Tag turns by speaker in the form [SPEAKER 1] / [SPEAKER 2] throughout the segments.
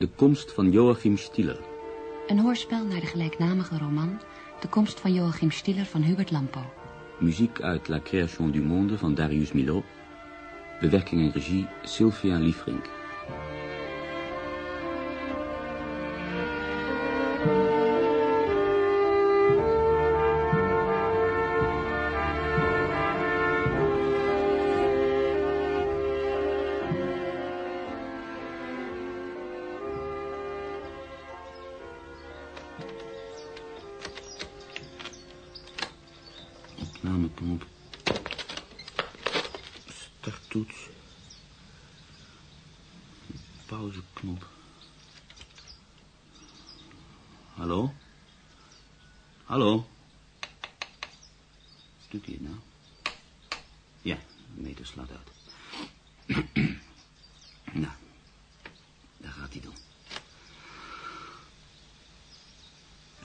[SPEAKER 1] De komst van Joachim Stieler.
[SPEAKER 2] Een hoorspel naar de gelijknamige roman De komst van Joachim Stieler van Hubert Lampo.
[SPEAKER 1] Muziek uit La Création du Monde van Darius Milhaud. Bewerking en regie Sylvia Liefrink.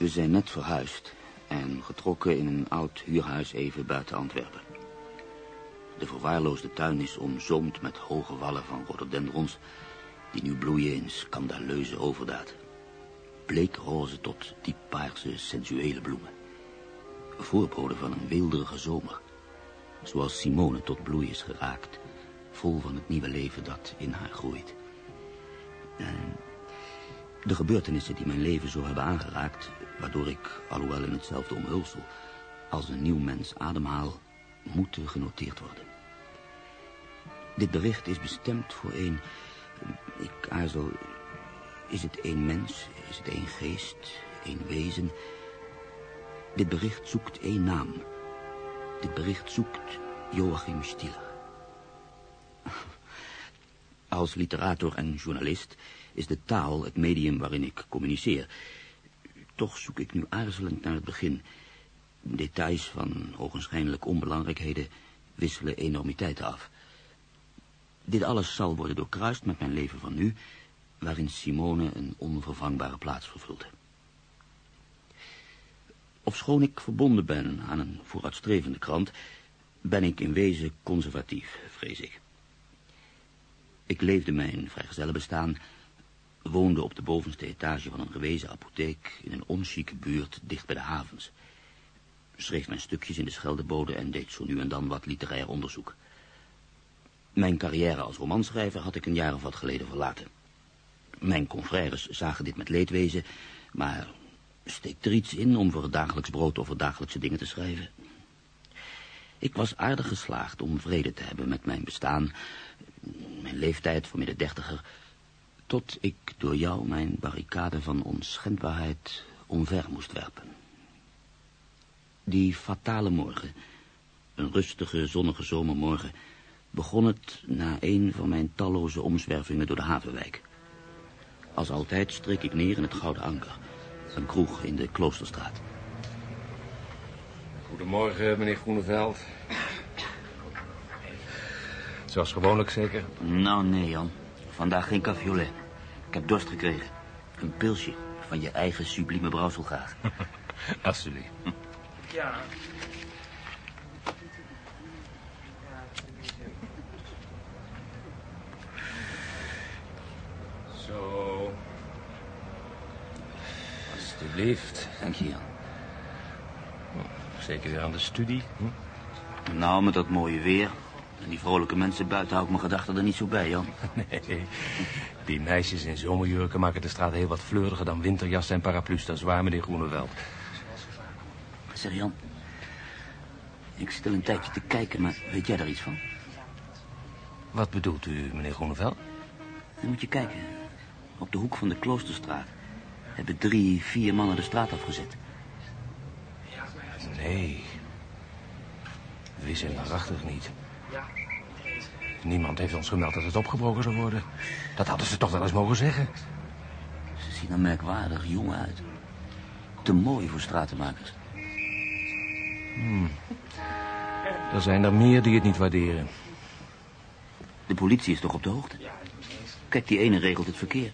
[SPEAKER 1] We zijn net verhuisd en getrokken in een oud huurhuis even buiten Antwerpen. De verwaarloosde tuin is omzoomd met hoge wallen van rhododendrons... die nu bloeien in scandaleuze overdaad. Bleekroze tot dieppaarse sensuele bloemen. Voorboden van een weelderige zomer. Zoals Simone tot bloei is geraakt... vol van het nieuwe leven dat in haar groeit. En de gebeurtenissen die mijn leven zo hebben aangeraakt... waardoor ik, alhoewel in hetzelfde omhulsel... als een nieuw mens ademhaal, moeten genoteerd worden. Dit bericht is bestemd voor een... Ik aarzel... Is het één mens? Is het één geest? één wezen? Dit bericht zoekt één naam. Dit bericht zoekt Joachim Stiller. Als literator en journalist is de taal het medium waarin ik communiceer. Toch zoek ik nu aarzelend naar het begin. Details van ogenschijnlijk onbelangrijkheden wisselen enormiteiten af. Dit alles zal worden doorkruist met mijn leven van nu, waarin Simone een onvervangbare plaats vervult. Ofschoon ik verbonden ben aan een vooruitstrevende krant, ben ik in wezen conservatief, vrees ik. Ik leefde mijn vrijgezellenbestaan, woonde op de bovenste etage van een gewezen apotheek in een onchique buurt dicht bij de havens. Schreef mijn stukjes in de Scheldebode en deed zo nu en dan wat literair onderzoek. Mijn carrière als romanschrijver had ik een jaar of wat geleden verlaten. Mijn confrères zagen dit met leedwezen, maar steekt er iets in om voor het dagelijks brood over dagelijkse dingen te schrijven? Ik was aardig geslaagd om vrede te hebben met mijn bestaan, mijn leeftijd voor midden dertiger, tot ik door jou mijn barricade van onschendbaarheid omver moest werpen. Die fatale morgen, een rustige, zonnige zomermorgen, begon het na een van mijn talloze omzwervingen door de havenwijk. Als altijd streek ik neer in het Gouden Anker, een kroeg in de Kloosterstraat.
[SPEAKER 3] Goedemorgen, meneer Groeneveld. Zoals gewoonlijk zeker?
[SPEAKER 1] Nou, nee, Jan. Vandaag geen caffiolet. Ik heb dorst gekregen. Een pilsje van je eigen sublieme brouwsel graag.
[SPEAKER 3] Alsjeblieft.
[SPEAKER 4] Ja.
[SPEAKER 3] Zo. Alsjeblieft.
[SPEAKER 1] Dank je, Jan.
[SPEAKER 3] Zeker weer aan de studie. Hm?
[SPEAKER 1] Nou, met dat mooie weer en die vrolijke mensen buiten hou ik mijn gedachten er niet zo bij, Jan.
[SPEAKER 3] Nee, die meisjes in zomerjurken maken de straat heel wat fleuriger dan winterjassen en paraplu's. Dat is waar, meneer Groeneveld.
[SPEAKER 1] Zeg, Jan. Ik zit al een tijdje te kijken, maar weet jij daar iets van?
[SPEAKER 3] Wat bedoelt u, meneer Groeneveld?
[SPEAKER 1] Dan moet je kijken. Op de hoek van de Kloosterstraat hebben drie, vier mannen de straat afgezet.
[SPEAKER 3] Nee. Wist en waarachtig niet. Niemand heeft ons gemeld dat het opgebroken zou worden. Dat hadden ze toch wel eens mogen zeggen.
[SPEAKER 1] Ze zien er merkwaardig jong uit. Te mooi voor stratenmakers.
[SPEAKER 3] Er zijn er meer die het niet waarderen.
[SPEAKER 1] De politie is toch op de hoogte? Kijk, die ene regelt het verkeer.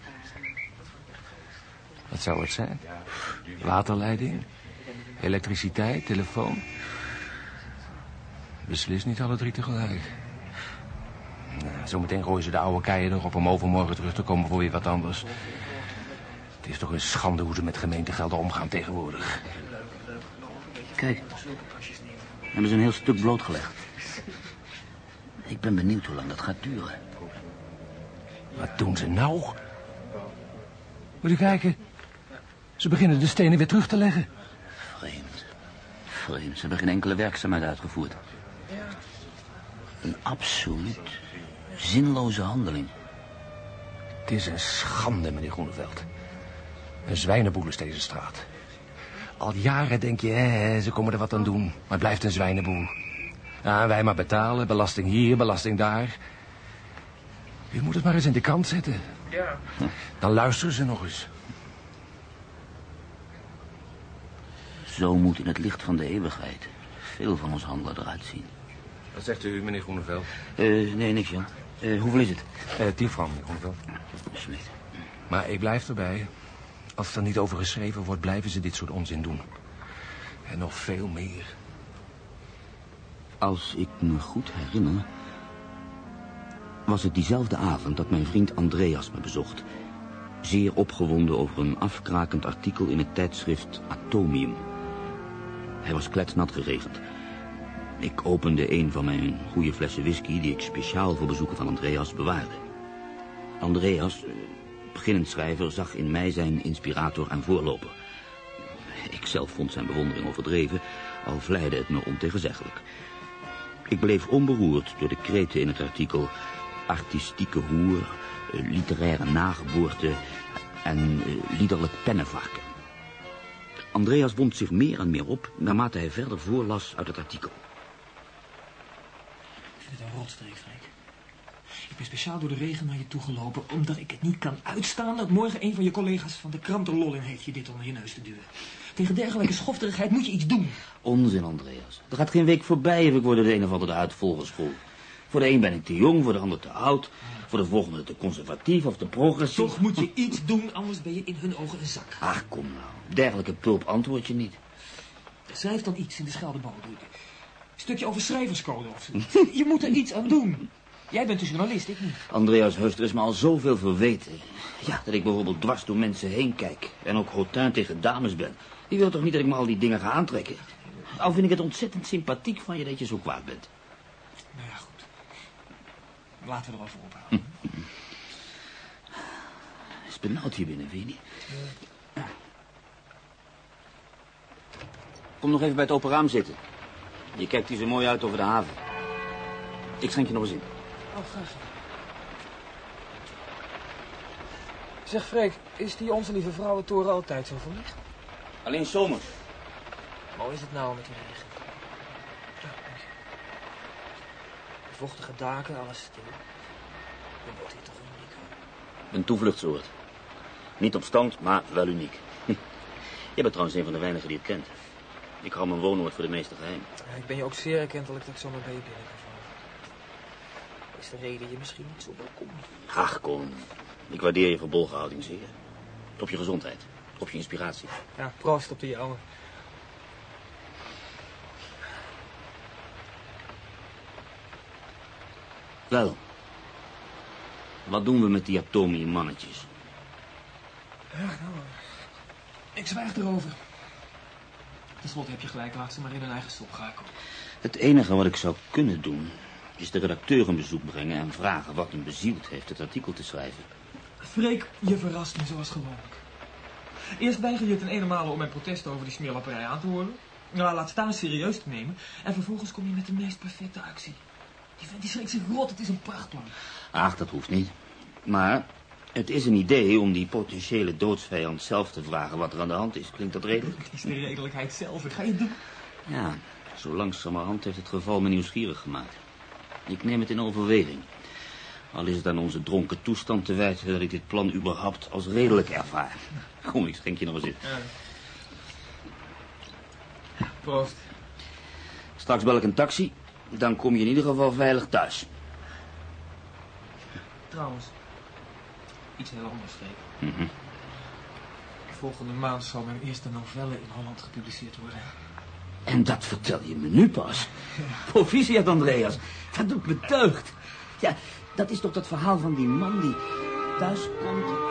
[SPEAKER 3] Wat zou het zijn? Waterleiding? Elektriciteit? Telefoon? Beslist niet alle drie tegelijk. Nou, zometeen gooien ze de oude keien erop om overmorgen terug te komen voor weer wat anders. Het is toch een schande hoe ze met gemeentegelden omgaan tegenwoordig.
[SPEAKER 1] Kijk, hebben ze een heel stuk blootgelegd. Ik ben benieuwd hoe lang dat gaat duren.
[SPEAKER 3] Wat doen ze nou? Moet je kijken. Ze beginnen de stenen weer terug te leggen.
[SPEAKER 1] Vreemd. Vreemd. Ze hebben geen enkele werkzaamheid uitgevoerd. Een absoluut zinloze handeling.
[SPEAKER 3] Het is een schande, meneer Groeneveld. Een zwijnenboel is deze straat. Al jaren denk je, hè, ze komen er wat aan doen. Maar het blijft een zwijnenboel. Ja, wij maar betalen, belasting hier, belasting daar. U moet het maar eens in de kant zetten.
[SPEAKER 4] Ja.
[SPEAKER 3] Dan luisteren ze nog eens.
[SPEAKER 1] Zo moet in het licht van de eeuwigheid veel van ons handelen eruit zien.
[SPEAKER 3] Wat zegt u, meneer Groeneveld?
[SPEAKER 1] Eh, nee, niks, Jan. Eh, hoeveel is het?
[SPEAKER 3] Uh, tien frank, meneer Groeneveld.
[SPEAKER 1] Smit.
[SPEAKER 3] Maar ik blijf erbij. Als er niet over geschreven wordt, blijven ze dit soort onzin doen. En nog veel meer.
[SPEAKER 1] Als ik me goed herinner... was het diezelfde avond dat mijn vriend Andreas me bezocht. Zeer opgewonden over een afkrakend artikel in het tijdschrift Atomium. Hij was kletsnat geregend. Ik opende een van mijn goede flessen whisky... die ik speciaal voor bezoeken van Andreas bewaarde. Andreas, eh, beginnend schrijver, zag in mij zijn inspirator en voorloper. Ik zelf vond zijn bewondering overdreven, al vleide het me ontegenzeggelijk. Ik bleef onberoerd door de kreten in het artikel... artistieke hoer, eh, literaire nageboorte en eh, liederlijk pennenvarken. Andreas wond zich meer en meer op naarmate hij verder voorlas uit het artikel.
[SPEAKER 4] Het een rotstreek, Freek. Ik ben speciaal door de regen naar je toe gelopen... omdat ik het niet kan uitstaan dat morgen een van je collega's van de krant er lol in heeft... je dit onder je neus te duwen. Tegen dergelijke schofterigheid moet je iets doen.
[SPEAKER 1] Onzin, Andreas. Er gaat geen week voorbij of ik word door de een of andere uitvolgerschool. Voor de een ben ik te jong, voor de ander te oud... voor de volgende te conservatief of te progressief.
[SPEAKER 4] Toch moet je iets doen, anders ben je in hun ogen een zak.
[SPEAKER 1] Ach, kom nou. Dergelijke pulp antwoord je niet.
[SPEAKER 4] Schrijf dan iets in de Scheldebode. Stukje over schrijverscode of zo. Je moet er iets aan doen. Jij bent een journalist, ik niet.
[SPEAKER 1] Andreas Heus, er is me al zoveel verweten. Ja, dat ik bijvoorbeeld dwars door mensen heen kijk. En ook hautain tegen dames ben. Die wil toch niet dat ik me al die dingen ga aantrekken? Al vind ik het ontzettend sympathiek van je dat je zo kwaad bent.
[SPEAKER 4] Nou ja, goed. Laten we erover ophouden.
[SPEAKER 1] Het is benauwd hier binnen, vind je niet? Kom nog even bij het open raam zitten. Je kijkt hier zo mooi uit over de haven. Ik schenk je nog eens in.
[SPEAKER 4] Oh, graag. Zeg, Freek, is die onze lieve vrouwentoren altijd zo verlicht?
[SPEAKER 1] Alleen zomers.
[SPEAKER 4] Mooi is het nou met die regen. Ja, dank je. De vochtige daken, alles stil. Je wordt hier toch uniek. hoor.
[SPEAKER 1] Een toevluchtsoord. Niet op stand, maar wel uniek. Je bent trouwens een van de weinigen die het kent. Ik hou mijn woonoord voor de meeste geheim.
[SPEAKER 4] Ja, ik ben je ook zeer erkentelijk dat ik zomaar bij je binnen kan vallen. Is de reden je misschien niet zo welkom?
[SPEAKER 1] Ach, kom. Ik waardeer je verbolgen houding zeer. Op je gezondheid. Op je inspiratie.
[SPEAKER 4] Ja, proost op de jouwe.
[SPEAKER 1] Wel. Wat doen we met die atomiummannetjes?
[SPEAKER 4] Ja, nou, ik zwijg erover. Ten slotte heb je gelijk, laat ze maar in hun eigen stop gaken.
[SPEAKER 1] Het enige wat ik zou kunnen doen... is de redacteur een bezoek brengen en vragen wat hem bezield heeft het artikel te schrijven.
[SPEAKER 4] Freek, je verrast me zoals gewoonlijk. Eerst weiger je ten ene om mijn protest over die smeerlapperij aan te horen. Nou, laat staan serieus te nemen. En vervolgens kom je met de meest perfecte actie. Die vent die schrikt zich rot, het is een prachtplan.
[SPEAKER 1] Ach, dat hoeft niet. Maar het is een idee om die potentiële doodsvijand zelf te vragen wat er aan de hand is. Klinkt dat redelijk?
[SPEAKER 4] Het is de redelijkheid zelf, ik ga je doen.
[SPEAKER 1] Ja, zo langzamerhand heeft het geval me nieuwsgierig gemaakt. Ik neem het in overweging. Al is het aan onze dronken toestand te wijten dat ik dit plan überhaupt als redelijk ervaar. Kom, ik schenk je nog eens in.
[SPEAKER 4] Ja. Proost.
[SPEAKER 1] Straks bel ik een taxi, dan kom je in ieder geval veilig thuis.
[SPEAKER 4] Trouwens, iets heel anders steken.
[SPEAKER 1] Mhm.
[SPEAKER 4] Volgende maand zal mijn eerste novelle in Holland gepubliceerd worden.
[SPEAKER 1] En dat vertel je me nu pas. Ja. Proficiat, Andreas. Dat doet me deugd. Ja, dat is toch dat verhaal van die man die thuis komt...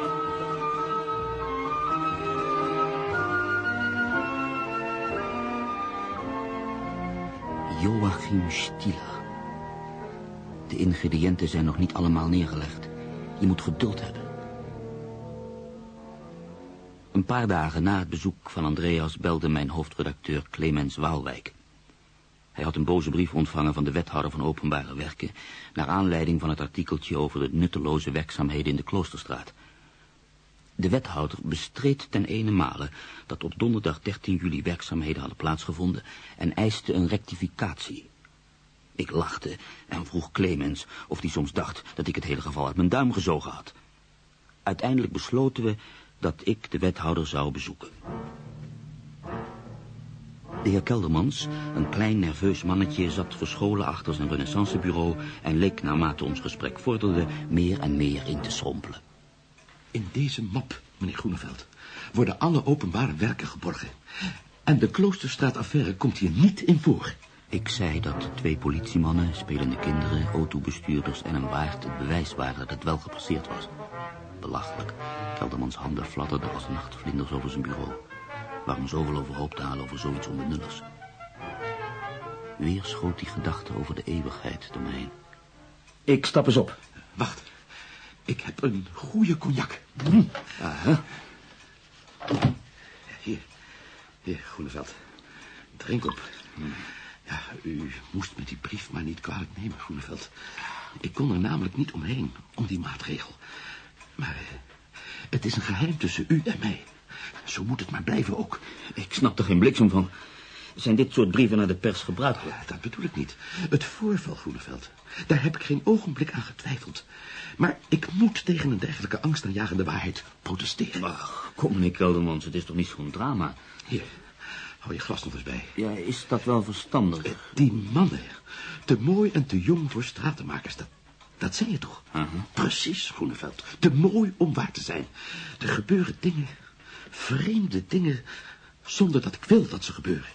[SPEAKER 1] Joachim Stila. De ingrediënten zijn nog niet allemaal neergelegd. Je moet geduld hebben. Een paar dagen na het bezoek van Andreas belde mijn hoofdredacteur Clemens Waalwijk. Hij had een boze brief ontvangen van de wethouder van openbare werken... naar aanleiding van het artikeltje over de nutteloze werkzaamheden in de Kloosterstraat. De wethouder bestreed ten ene male dat op donderdag 13 juli werkzaamheden hadden plaatsgevonden... en eiste een rectificatie. Ik lachte en vroeg Clemens of hij soms dacht dat ik het hele geval uit mijn duim gezogen had. Uiteindelijk besloten we dat ik de wethouder zou bezoeken. De heer Keldermans, een klein nerveus mannetje, zat verscholen achter zijn renaissancebureau en leek naarmate ons gesprek vorderde meer en meer in te schrompelen.
[SPEAKER 5] In deze map, meneer Groeneveld, worden alle openbare werken geborgen. En de Kloosterstraataffaire komt hier niet in voor.
[SPEAKER 1] Ik zei dat twee politiemannen, spelende kinderen, autobestuurders en een waard het bewijs waren dat het wel gepasseerd was. Belachelijk. Keldermans handen fladderden als nachtvlinders over zijn bureau. Waarom zoveel overhoop te halen over zoiets onbenulligs? Weer schoot die gedachte over de eeuwigheid door mij heen.
[SPEAKER 3] Ik stap eens op.
[SPEAKER 5] Wacht, ik heb een goede cognac.
[SPEAKER 1] Aha.
[SPEAKER 5] Hier, hier, Groeneveld. Drink op. Ja, u moest me die brief maar niet kwalijk nemen, Groeneveld. Ik kon er namelijk niet omheen, om die maatregel. Maar eh, het is een geheim tussen u en mij. Zo moet het maar blijven ook.
[SPEAKER 1] Ik snap er geen bliksem van. Zijn dit soort brieven naar de pers gebruikelijk?
[SPEAKER 5] Ja, dat bedoel ik niet. Het voorval, Groeneveld. Daar heb ik geen ogenblik aan getwijfeld. Maar ik moet tegen een dergelijke angstaanjagende waarheid protesteren.
[SPEAKER 1] Ach, kom meneer Keldermans, het is toch niet zo'n drama?
[SPEAKER 5] Hier, hou je glas nog eens bij.
[SPEAKER 1] Ja, is dat wel verstandig?
[SPEAKER 5] Eh, Die mannen, te mooi en te jong voor stratenmakers, dat, dat zei je toch?
[SPEAKER 1] Aha.
[SPEAKER 5] Precies, Groeneveld. Te mooi om waar te zijn. Er gebeuren dingen, vreemde dingen, zonder dat ik wil dat ze gebeuren.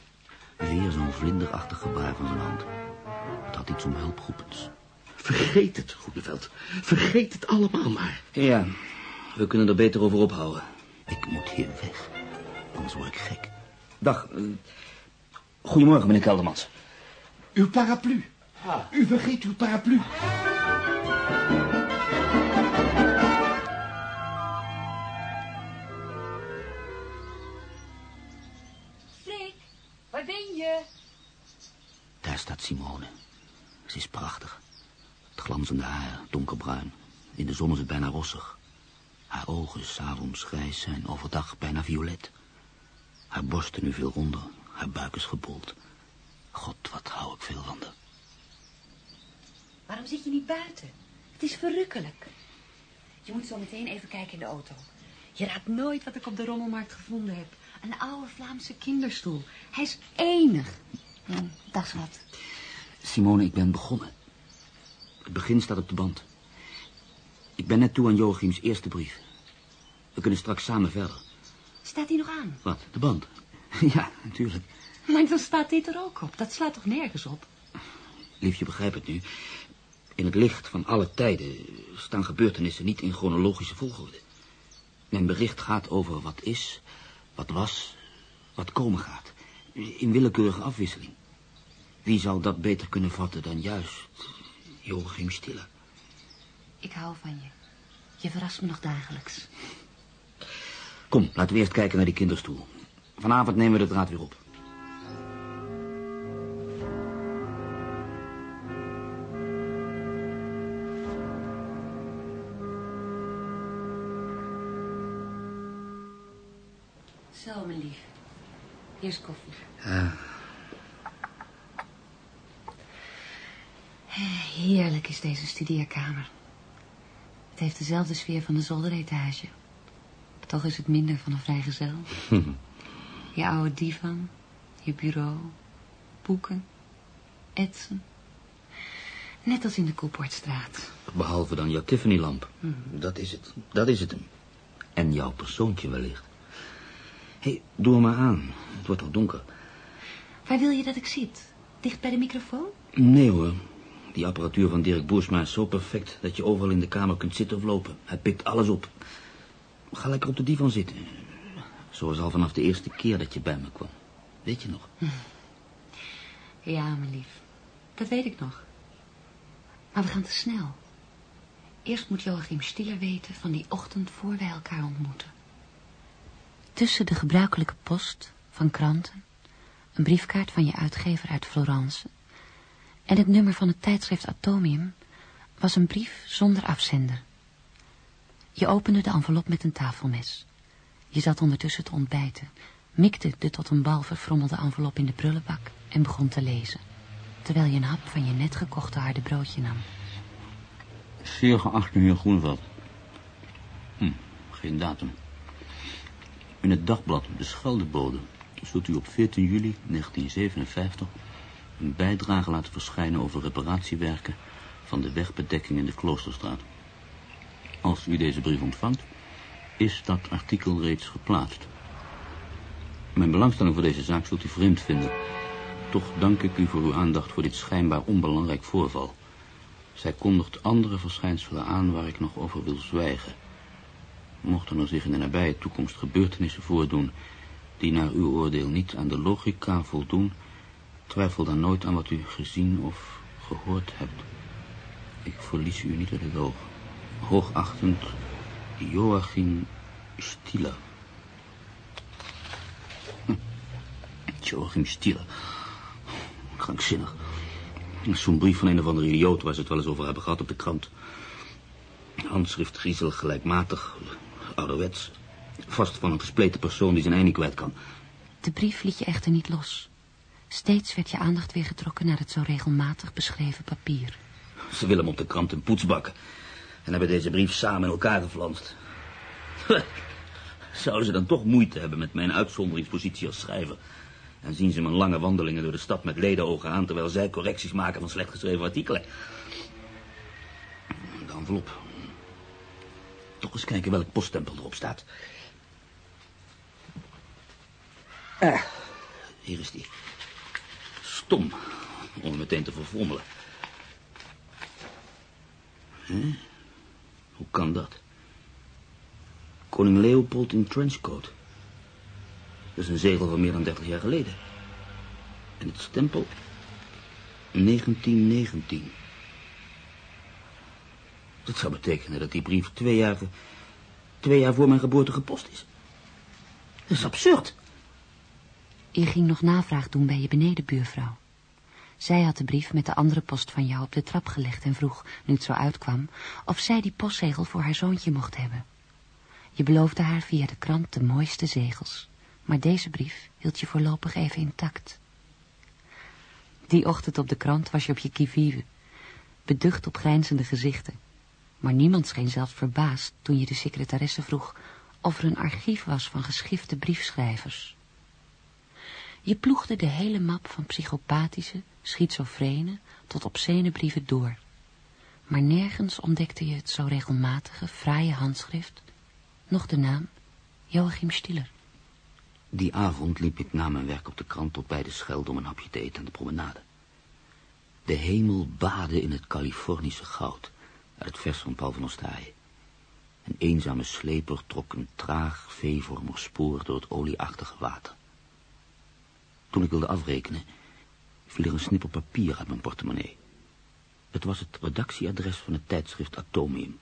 [SPEAKER 1] Weer zo'n vlinderachtig gebaar van zijn hand. Het had iets om hulproepends.
[SPEAKER 5] Vergeet het, Groeneveld. Vergeet het allemaal maar.
[SPEAKER 1] Ja, we kunnen er beter over ophouden. Ik moet hier weg, anders word ik gek. Dag. eh, goedemorgen, meneer Keldermans.
[SPEAKER 5] Uw paraplu. U vergeet uw paraplu.
[SPEAKER 2] Je?
[SPEAKER 1] Daar staat Simone. Ze is prachtig. Het glanzende haar, donkerbruin. In de zon is het bijna rossig. Haar ogen, s'avonds grijs, zijn overdag bijna violet. Haar borsten nu veel ronder. Haar buik is gebold. God, wat hou ik veel van haar.
[SPEAKER 2] Waarom zit je niet buiten? Het is verrukkelijk. Je moet zo meteen even kijken in de auto. Je raadt nooit wat ik op de rommelmarkt gevonden heb. Een oude Vlaamse kinderstoel. Hij is enig. Hm, dag, schat.
[SPEAKER 1] Simone, ik ben begonnen. Het begin staat op de band. Ik ben net toe aan Joachims eerste brief. We kunnen straks samen verder.
[SPEAKER 2] Staat hij nog aan?
[SPEAKER 1] Wat, de band? Ja, natuurlijk.
[SPEAKER 2] Maar dan staat dit er ook op. Dat slaat toch nergens op?
[SPEAKER 1] Lief, je begrijpt het nu. In het licht van alle tijden staan gebeurtenissen niet in chronologische volgorde. Mijn bericht gaat over wat is, wat was, wat komen gaat. In willekeurige afwisseling. Wie zal dat beter kunnen vatten dan juist Joachim Stiller?
[SPEAKER 2] Ik hou van je. Je verrast me nog dagelijks.
[SPEAKER 1] Kom, laten we eerst kijken naar die kinderstoel. Vanavond nemen we de draad weer op.
[SPEAKER 2] Zo, mijn lief. Hier is koffie. Heerlijk is deze studeerkamer. Het heeft dezelfde sfeer van de zolderetage. Toch is het minder van een vrijgezel. je oude divan, je bureau, boeken, etsen. Net als in de Koepoortstraat.
[SPEAKER 1] Behalve dan jouw Tiffany-lamp. Dat is het. Dat is het hem. En jouw persoontje wellicht. Hé, hey, doe hem maar aan. Het wordt al donker.
[SPEAKER 2] Waar wil je dat ik zit? Dicht bij de microfoon?
[SPEAKER 1] Nee hoor. Die apparatuur van Dirk Boersma is zo perfect... dat je overal in de kamer kunt zitten of lopen. Hij pikt alles op. Ga lekker op de divan zitten. Zoals al vanaf de eerste keer dat je bij me kwam. Weet je nog?
[SPEAKER 2] Ja, mijn lief. Dat weet ik nog. Maar we gaan te snel. Eerst moet Joachim Stiller weten van die ochtend voor wij elkaar ontmoeten. Tussen de gebruikelijke post van kranten, een briefkaart van je uitgever uit Florence en het nummer van het tijdschrift Atomium was een brief zonder afzender. Je opende de envelop met een tafelmes. Je zat ondertussen te ontbijten, mikte de tot een bal verfrommelde envelop in de prullenbak en begon te lezen, terwijl je een hap van je net gekochte harde broodje nam.
[SPEAKER 1] Zeer geachte heer. Hm, geen datum. In het dagblad De Scheldebode zult u op 14 juli 1957 een bijdrage laten verschijnen over reparatiewerken van de wegbedekking in de Kloosterstraat. Als u deze brief ontvangt, is dat artikel reeds geplaatst. Mijn belangstelling voor deze zaak zult u vreemd vinden. Toch dank ik u voor uw aandacht voor dit schijnbaar onbelangrijk voorval. Zij kondigt andere verschijnselen aan waar ik nog over wil zwijgen. Mochten er zich in de nabije toekomst gebeurtenissen voordoen... die naar uw oordeel niet aan de logica voldoen... twijfel dan nooit aan wat u gezien of gehoord hebt. Ik verlies u niet uit het oog. Hoogachtend Joachim Stieler. Hm. Joachim Stieler. Krankzinnig. Zo'n brief van een of andere idioot waar ze het wel eens over hebben gehad op de krant. Handschrift griezelig, gelijkmatig, ouderwets. Vast van een gespleten persoon die zijn ei niet kwijt kan.
[SPEAKER 2] De brief liet je echter niet los. Steeds werd je aandacht weer getrokken naar het zo regelmatig beschreven papier.
[SPEAKER 1] Ze willen hem op de krant een poets bakken. En hebben deze brief samen in elkaar geflanst. Zouden ze dan toch moeite hebben met mijn uitzonderingspositie als schrijver? En zien ze mijn lange wandelingen door de stad met ledenogen aan... terwijl zij correcties maken van slecht geschreven artikelen. De envelop. Toch eens kijken welk poststempel erop staat. Ah, hier is die. Stom, om meteen te verfrommelen. Huh? Hoe kan dat? Koning Leopold in trenchcoat. Dat is een zegel van meer dan 30 jaar geleden. En het stempel 1919. Dat zou betekenen dat die brief twee jaar, twee jaar voor mijn geboorte gepost is. Dat is absurd.
[SPEAKER 2] Je ging nog navraag doen bij je benedenbuurvrouw. Zij had de brief met de andere post van jou op de trap gelegd en vroeg, nu het zo uitkwam, of zij die postzegel voor haar zoontje mocht hebben. Je beloofde haar via de krant de mooiste zegels, maar deze brief hield je voorlopig even intact. Die ochtend op de krant was je op je kivive, beducht op grijnzende gezichten. Maar niemand scheen zelfs verbaasd toen je de secretaresse vroeg of er een archief was van geschifte briefschrijvers. Je ploegde de hele map van psychopathische, schizofrene tot obscene brieven door. Maar nergens ontdekte je het zo regelmatige, fraaie handschrift, nog de naam Joachim Stiller.
[SPEAKER 1] Die avond liep ik na mijn werk op de krant tot bij de Schelde om een hapje te eten aan de promenade. De hemel baadde in het Californische goud uit vers van Paul van Ostaaien. Een eenzame sleper trok een traag, veevormig spoor door het olieachtige water. Toen ik wilde afrekenen, viel er een snipper papier uit mijn portemonnee. Het was het redactieadres van het tijdschrift Atomium.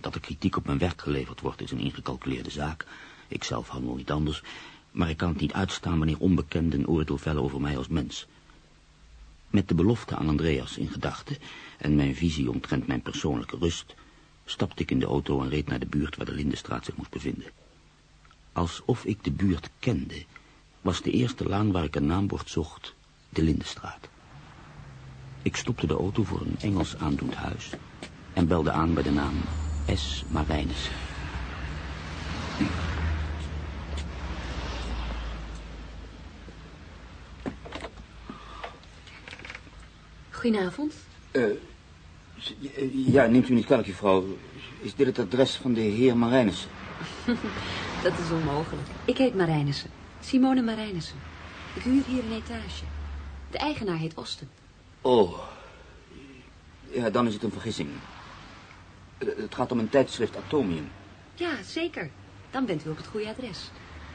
[SPEAKER 1] Dat er kritiek op mijn werk geleverd wordt is een ingecalculeerde zaak. Ik zelf handel niet anders, maar ik kan het niet uitstaan wanneer onbekenden oordeel vellen over mij als mens. Met de belofte aan Andreas in gedachten en mijn visie omtrent mijn persoonlijke rust, stapte ik in de auto en reed naar de buurt waar de Lindenstraat zich moest bevinden. Alsof ik de buurt kende, was de eerste laan waar ik een naambord zocht de Lindenstraat. Ik stopte de auto voor een Engels aandoend huis en belde aan bij de naam S. Marijnissen.
[SPEAKER 2] Goedenavond.
[SPEAKER 1] Uh, ja, neemt u niet kwalijk, juffrouw. Is dit het adres van de heer Marijnissen?
[SPEAKER 2] Dat is onmogelijk. Ik heet Marijnissen. Simone Marijnissen. Ik huur hier een etage. De eigenaar heet Osten.
[SPEAKER 1] Oh. Ja, dan is het een vergissing. Het gaat om een tijdschrift Atomium.
[SPEAKER 2] Ja, zeker. Dan bent u op het goede adres.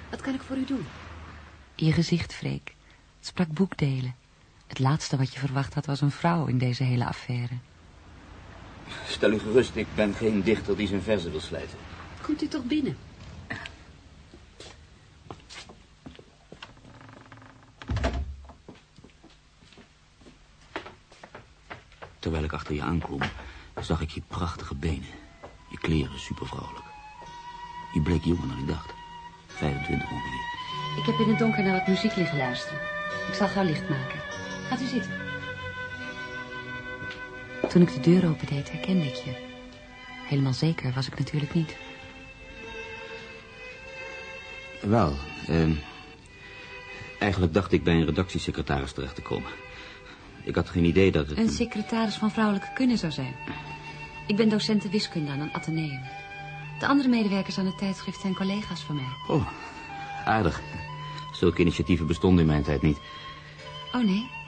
[SPEAKER 2] Wat kan ik voor u doen? Je gezicht, Freek. Het sprak boekdelen. Het laatste wat je verwacht had was een vrouw in deze hele affaire.
[SPEAKER 1] Stel u gerust, ik ben geen dichter die zijn verzen wil slijten.
[SPEAKER 2] Komt u toch binnen?
[SPEAKER 1] Terwijl ik achter je aanklom, zag ik je prachtige benen. Je kleren supervrouwelijk. Je bleek jonger dan ik dacht. 25 ongeveer.
[SPEAKER 2] Ik heb in het donker naar wat muziek liggen luisteren. Ik zal gauw licht maken. Gaat u zitten. Toen ik de deur opendeed, herkende ik je. Helemaal zeker was ik natuurlijk niet.
[SPEAKER 1] Wel, eh, eigenlijk dacht ik bij een redactiesecretaris terecht te komen. Ik had geen idee dat het...
[SPEAKER 2] Een secretaris van vrouwelijke kunnen zou zijn. Ik ben docent wiskunde aan een ateneum. De andere medewerkers aan het tijdschrift zijn collega's van mij.
[SPEAKER 1] Oh, aardig. Zulke initiatieven bestonden in mijn tijd niet.
[SPEAKER 2] Oh, nee.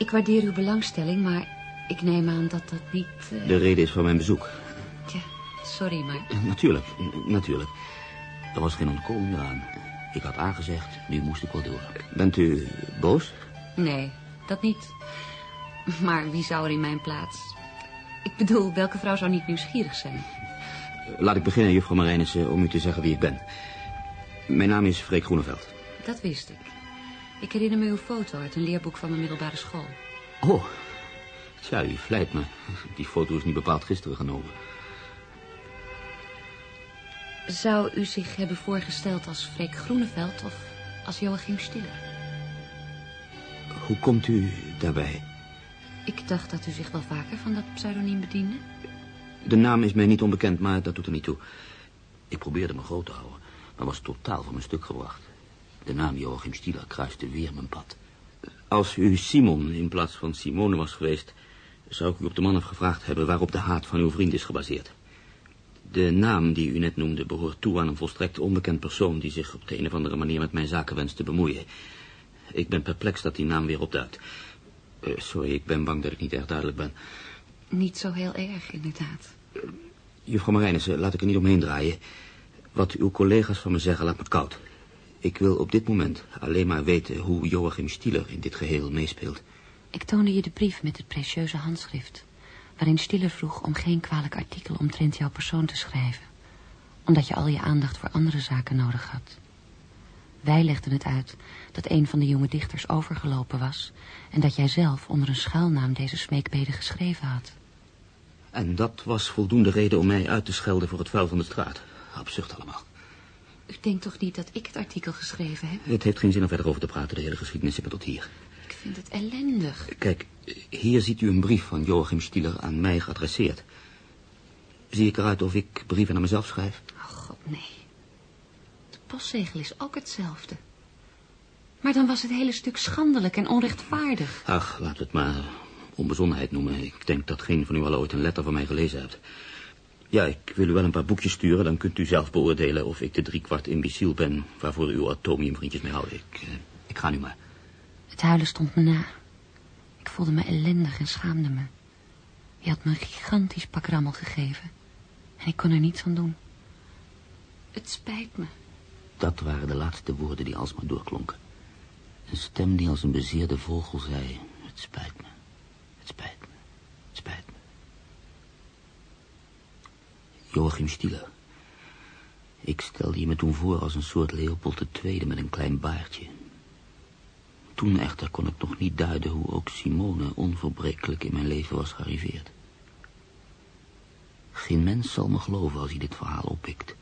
[SPEAKER 2] Ik waardeer uw belangstelling, maar ik neem aan dat dat niet... eh,
[SPEAKER 1] De reden is van mijn bezoek.
[SPEAKER 2] Tja, sorry, maar...
[SPEAKER 1] Eh, Natuurlijk, n- natuurlijk. Er was geen ontkomen aan. Ik had aangezegd, nu moest ik wel door. Bent u boos?
[SPEAKER 2] Nee, dat niet. Maar wie zou er in mijn plaats... Ik bedoel, welke vrouw zou niet nieuwsgierig zijn?
[SPEAKER 1] Laat ik beginnen, juffrouw Marijnissen, om u te zeggen wie ik ben. Mijn naam is Freek Groeneveld.
[SPEAKER 2] Dat wist ik. Ik herinner me uw foto uit een leerboek van mijn middelbare school.
[SPEAKER 1] Oh, tja, u vlijt me. Die foto is niet bepaald gisteren genomen.
[SPEAKER 2] Zou u zich hebben voorgesteld als Freek Groeneveld of als Joachim Stiller?
[SPEAKER 1] Hoe komt u daarbij?
[SPEAKER 2] Ik dacht dat u zich wel vaker van dat pseudoniem bediende.
[SPEAKER 1] De naam is mij niet onbekend, maar dat doet er niet toe. Ik probeerde me groot te houden, maar was totaal van mijn stuk gebracht. De naam Joachim Stieler kruiste weer mijn pad. Als u Simon in plaats van Simone was geweest... zou ik u op de man have gevraagd hebben waarop de haat van uw vriend is gebaseerd. De naam die u net noemde behoort toe aan een volstrekt onbekend persoon... die zich op de een of andere manier met mijn zaken wenst te bemoeien. Ik ben perplex dat die naam weer opduikt. Eh, sorry, ik ben bang dat ik niet erg duidelijk ben.
[SPEAKER 2] Niet zo heel erg, inderdaad.
[SPEAKER 1] Juffrouw Marijnissen, laat ik er niet omheen draaien. Wat uw collega's van me zeggen, laat me koud. Ik wil op dit moment alleen maar weten hoe Joachim Stieler in dit geheel meespeelt.
[SPEAKER 2] Ik toonde je de brief met het precieuze handschrift... waarin Stiller vroeg om geen kwalijk artikel omtrent jouw persoon te schrijven. Omdat je al je aandacht voor andere zaken nodig had. Wij legden het uit dat een van de jonge dichters overgelopen was... en dat jij zelf onder een schuilnaam deze smeekbede geschreven had.
[SPEAKER 1] En dat was voldoende reden om mij uit te schelden voor het vuil van de straat. Absurd allemaal.
[SPEAKER 2] U denkt toch niet dat ik het artikel geschreven heb?
[SPEAKER 1] Het heeft geen zin om verder over te praten. De hele geschiedenis zit me tot hier.
[SPEAKER 2] Ik vind het ellendig.
[SPEAKER 1] Kijk, hier ziet u een brief van Joachim Stieler aan mij geadresseerd. Zie ik eruit of ik brieven aan mezelf schrijf?
[SPEAKER 2] Oh, god, nee. De postzegel is ook hetzelfde. Maar dan was het hele stuk schandelijk en onrechtvaardig.
[SPEAKER 1] Ach, laten we het maar onbezonnenheid noemen. Ik denk dat geen van u al ooit een letter van mij gelezen hebt. Ja, ik wil u wel een paar boekjes sturen. Dan kunt u zelf beoordelen of ik de driekwart imbeciel ben... waarvoor uw atomiumvriendjes mij houden. Ik, eh, ik ga nu maar.
[SPEAKER 2] Het huilen stond me na. Ik voelde me ellendig en schaamde me. Je had me een gigantisch pak rammel gegeven. En ik kon er niets aan doen. Het spijt me.
[SPEAKER 1] Dat waren de laatste woorden die alsmaar doorklonken. Een stem die als een bezeerde vogel zei... Het spijt me, het spijt me, het spijt me. Joachim Stieler. Ik stelde je me toen voor als een soort Leopold II met een klein baardje. Toen echter kon ik nog niet duiden hoe ook Simone onverbrekelijk in mijn leven was gearriveerd. Geen mens zal me geloven als hij dit verhaal oppikt.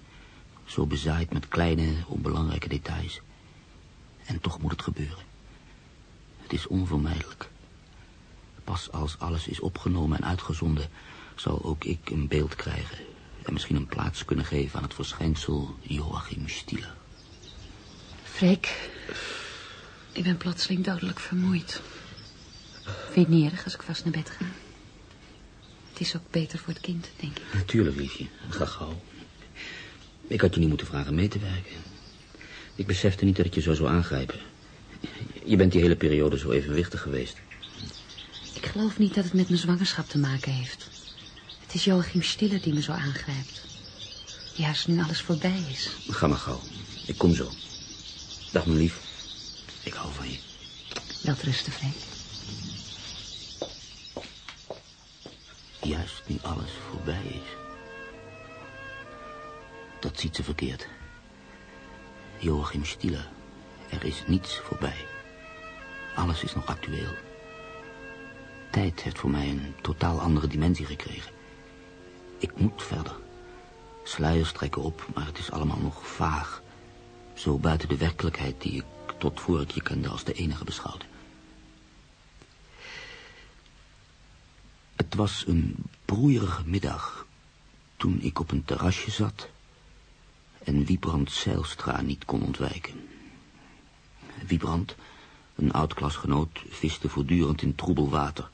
[SPEAKER 1] Zo bezaaid met kleine, onbelangrijke details. En toch moet het gebeuren. Het is onvermijdelijk. Pas als alles is opgenomen en uitgezonden... zal ook ik een beeld krijgen... en misschien een plaats kunnen geven aan het verschijnsel Joachim Stieler.
[SPEAKER 2] Freek, ik ben plotseling dodelijk vermoeid. Vind je het niet erg als ik vast naar bed ga? Het is ook beter voor het kind, denk ik.
[SPEAKER 1] Natuurlijk, liefje. Ga gauw. Ik had je niet moeten vragen mee te werken. Ik besefte niet dat ik je zo zou aangrijpen. Je bent die hele periode zo evenwichtig geweest.
[SPEAKER 2] Ik geloof niet dat het met mijn zwangerschap te maken heeft. Het is Joachim Stiller die me zo aangrijpt. Juist nu alles voorbij is.
[SPEAKER 1] Ga maar gauw. Ik kom zo. Dag, mijn lief. Ik hou van je.
[SPEAKER 2] Wel rusten, Freek.
[SPEAKER 1] Juist nu alles voorbij is. Dat ziet ze verkeerd. Joachim Stieler, er is niets voorbij. Alles is nog actueel. Tijd heeft voor mij een totaal andere dimensie gekregen. Ik moet verder. Sluiers trekken op, maar het is allemaal nog vaag. Zo buiten de werkelijkheid die ik tot voor ik je kende als de enige beschouwde. Het was een broeierige middag toen ik op een terrasje zat en Wiebrand Zeilstra niet kon ontwijken. Wiebrand, een oud-klasgenoot, viste voortdurend in troebel water.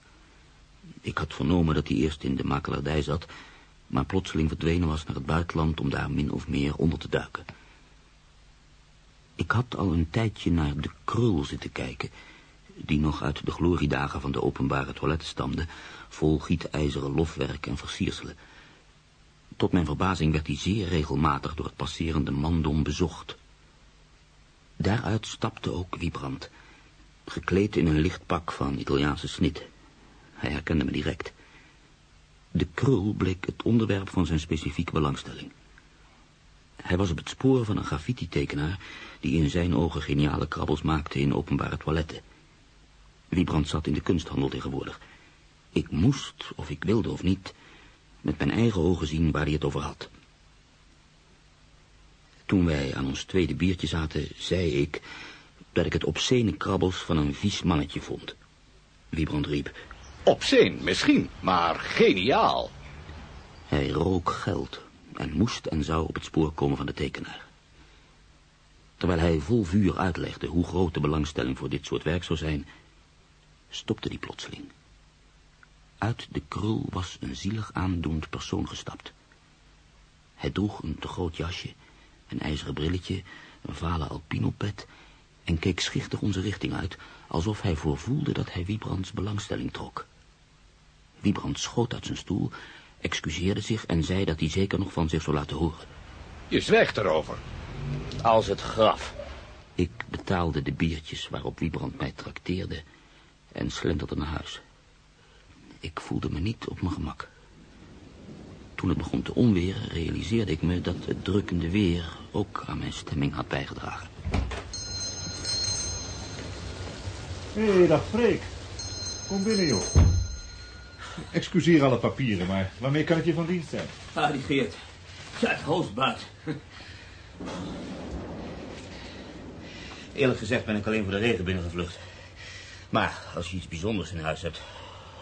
[SPEAKER 1] Ik had vernomen dat hij eerst in de makelaardij zat, maar plotseling verdwenen was naar het buitenland om daar min of meer onder te duiken. Ik had al een tijdje naar de krul zitten kijken, die nog uit de gloriedagen van de openbare toiletten stamde, vol gietijzeren lofwerk en versierselen. Tot mijn verbazing werd hij zeer regelmatig door het passerende mandom bezocht. Daaruit stapte ook Wiebrand, gekleed in een licht pak van Italiaanse snit. Hij herkende me direct. De krul bleek het onderwerp van zijn specifieke belangstelling. Hij was op het spoor van een graffiti-tekenaar... die in zijn ogen geniale krabbels maakte in openbare toiletten. Wiebrand zat in de kunsthandel tegenwoordig. Ik moest, of ik wilde of niet, met mijn eigen ogen zien waar hij het over had. Toen wij aan ons tweede biertje zaten, zei ik dat ik het obscene krabbels van een vies mannetje vond. Wiebrand riep,
[SPEAKER 6] Obscene, misschien, maar geniaal.
[SPEAKER 1] Hij rook geld en moest en zou op het spoor komen van de tekenaar. Terwijl hij vol vuur uitlegde hoe groot de belangstelling voor dit soort werk zou zijn, stopte die plotseling. Uit de krul was een zielig aandoend persoon gestapt. Hij droeg een te groot jasje, een ijzeren brilletje, een vale alpinopet en keek schichtig onze richting uit, alsof hij voorvoelde dat hij Wiebrands belangstelling trok. Wiebrand schoot uit zijn stoel, excuseerde zich en zei dat hij zeker nog van zich zou laten horen.
[SPEAKER 6] Je zwijgt erover. Als het graf.
[SPEAKER 1] Ik betaalde de biertjes waarop Wiebrand mij trakteerde en slenterde naar huis. Ik voelde me niet op mijn gemak. Toen het begon te onweren, realiseerde ik me dat het drukkende weer ook aan mijn stemming had bijgedragen.
[SPEAKER 7] Hé, hey, dag Freek. Kom binnen, joh. Excuseer alle papieren, maar waarmee kan ik je van dienst zijn?
[SPEAKER 1] Ah, die Geert. Ja, het hoofdbuit. Eerlijk gezegd ben ik alleen voor de regen binnengevlucht. Maar als je iets bijzonders in huis hebt,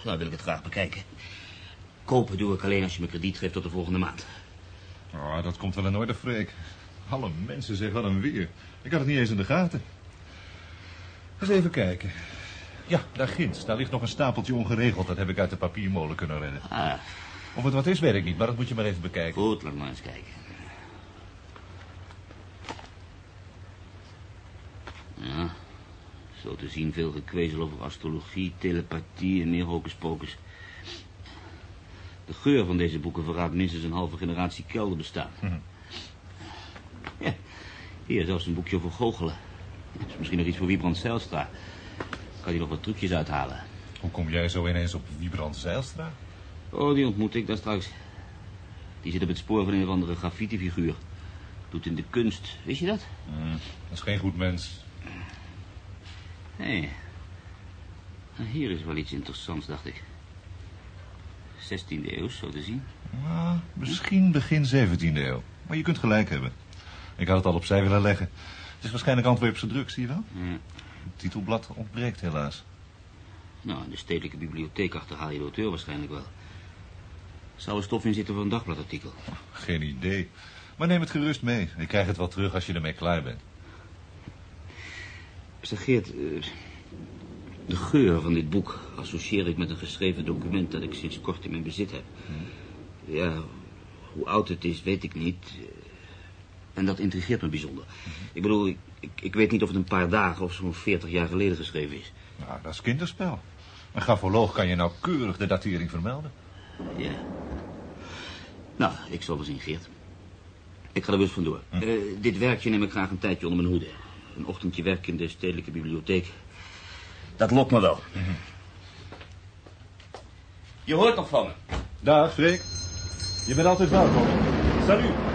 [SPEAKER 1] dan wil ik het graag bekijken. Kopen doe ik alleen als je me krediet geeft tot de volgende maand.
[SPEAKER 7] Oh, dat komt wel in orde, Freek. Alle mensen zeggen wel een weer. Ik had het niet eens in de gaten. Eens even kijken. Ja, daar ginds. Daar ligt nog een stapeltje ongeregeld. Dat heb ik uit de papiermolen kunnen redden.
[SPEAKER 1] Ah,
[SPEAKER 7] Of het wat is, weet ik niet. Maar dat moet je maar even bekijken.
[SPEAKER 1] goed, laat maar eens kijken. Ja, zo te zien veel gekwezel over astrologie, telepathie en meer hocus-pocus. De geur van deze boeken verraadt minstens een halve generatie kelderbestaan.
[SPEAKER 7] Mhm.
[SPEAKER 1] Ja, hier zelfs een boekje over goochelen. Dat is misschien nog iets voor Wiebrand Zijlstra. Kan hij nog wat trucjes uithalen.
[SPEAKER 7] Hoe kom jij zo ineens op Wiebrand Zeilstra?
[SPEAKER 1] Oh, die ontmoet ik daar straks. Die zit op het spoor van een of andere graffiti-figuur. Doet in de kunst, wist je dat?
[SPEAKER 7] Mm, dat is geen goed mens.
[SPEAKER 1] Hé. Nou, Hier is wel iets interessants, dacht ik. 16e eeuw, zo te zien.
[SPEAKER 7] Nou, misschien begin 17e eeuw. Maar je kunt gelijk hebben. Ik had het al opzij willen leggen. Het is waarschijnlijk Antwerpse druk, zie je wel?
[SPEAKER 1] Ja.
[SPEAKER 7] Het titelblad ontbreekt helaas.
[SPEAKER 1] Nou, in de stedelijke bibliotheek achterhaal je de auteur waarschijnlijk wel. Zou er stof in zitten voor een dagbladartikel?
[SPEAKER 7] Geen idee. Maar neem het gerust mee. Ik krijg het wel terug als je ermee klaar bent.
[SPEAKER 1] Zeg Geert, eh, de geur van dit boek associeer ik met een geschreven document dat ik sinds kort in mijn bezit heb. Ja, hoe oud het is, weet ik niet. En dat intrigeert me bijzonder. Ik bedoel, ik, ik, ik weet niet of het een paar dagen of zo'n 40 jaar geleden geschreven is.
[SPEAKER 7] Nou, dat is kinderspel. Een grafoloog kan je nauwkeurig de datering vermelden.
[SPEAKER 1] Ja. Nou, ik zal wel zien, Geert. Ik ga er dus vandoor. Eh, dit werkje neem ik graag een tijdje onder mijn hoede. Een ochtendje werk in de stedelijke bibliotheek. Dat lokt me wel. Je hoort nog van me.
[SPEAKER 7] Dag, Freek. Je bent altijd welkom. Salut.